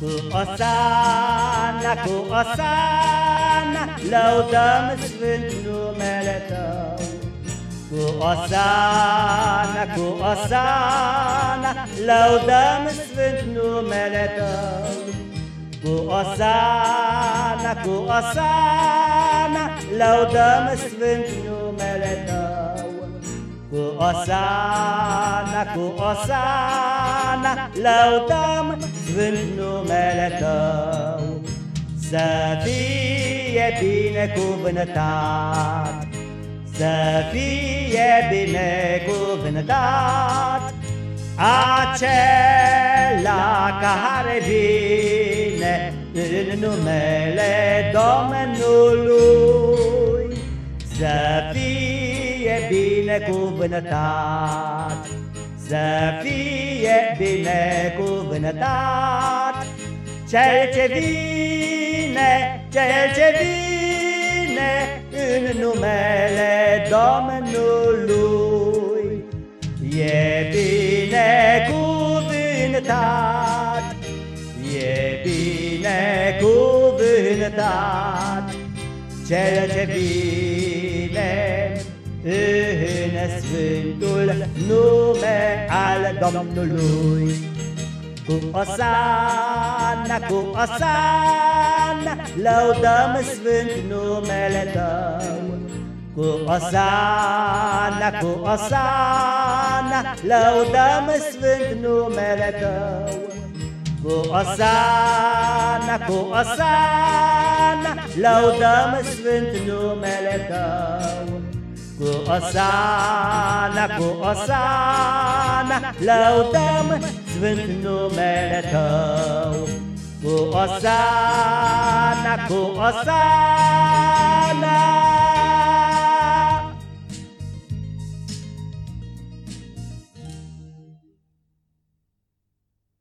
Cu Osana, cu Osana, lăudăm sfânt numele Tău. Cu Osana, cu Osana, lăudăm sfânt numele Tău. Cu Osana, cu Osana, lăudăm sfânt numele Tău. Cu Osana, cu Osana, lăudăm sfânt numele Tău. Să fie binecuvântat, să fie binecuvântat, acela care vine în numele Domnului. Să fie binecuvântat, să fie binecuvântat, cel ce vine, cel ce vine în numele Domnului. E binecuvântat, e binecuvântat, cel ce vine în Sfântul nume al Domnului. Cu Osana, cu Osana, lăudăm Sfânt numele Tău. Cu Osana, cu Osana, lăudăm Sfânt numele Tău. Cu Osana, cu Osana, lăudăm Sfânt numele Tău. Cu Osana, cu Osana, lăudăm Sfânt numele Tău. Cu Osana, cu Osana,